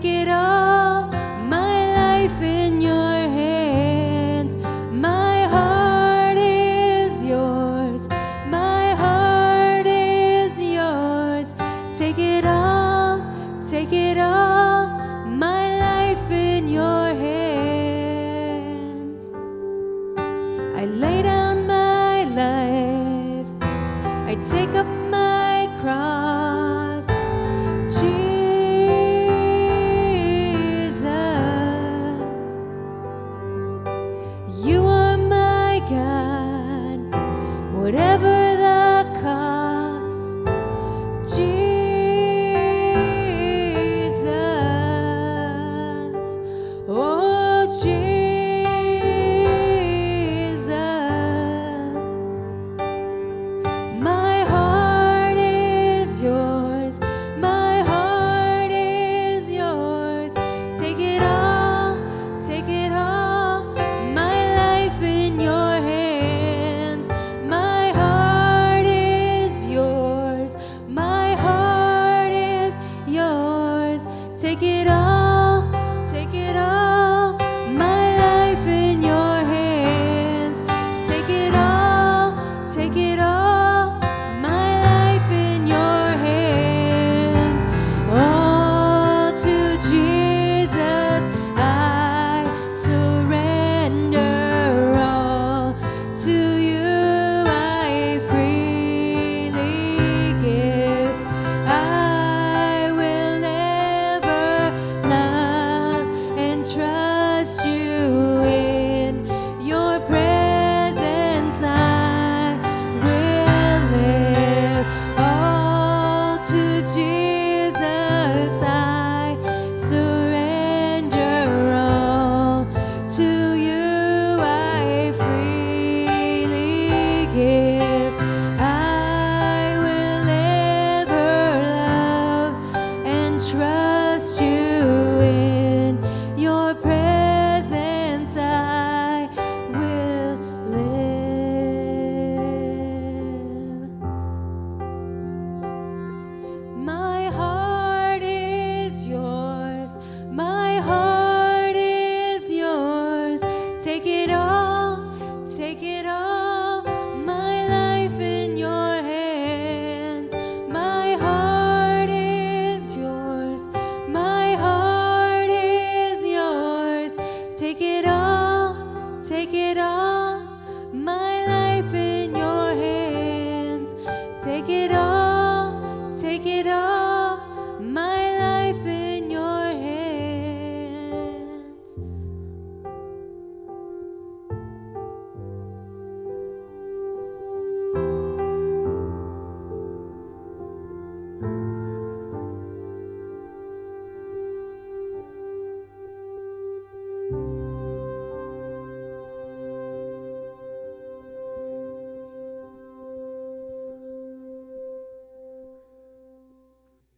take it all, my life in your hands. My heart is yours, my heart is yours. Take it all, take it all, my life in your hands. I lay down my life, I take up my cross. whatever the cost. take it all, my life in your hands. Take it all. to Jesus I surrender all. To you I freely give. I will ever love and trust. Take it all, take it all, my life in your hands. Take it all, take it all.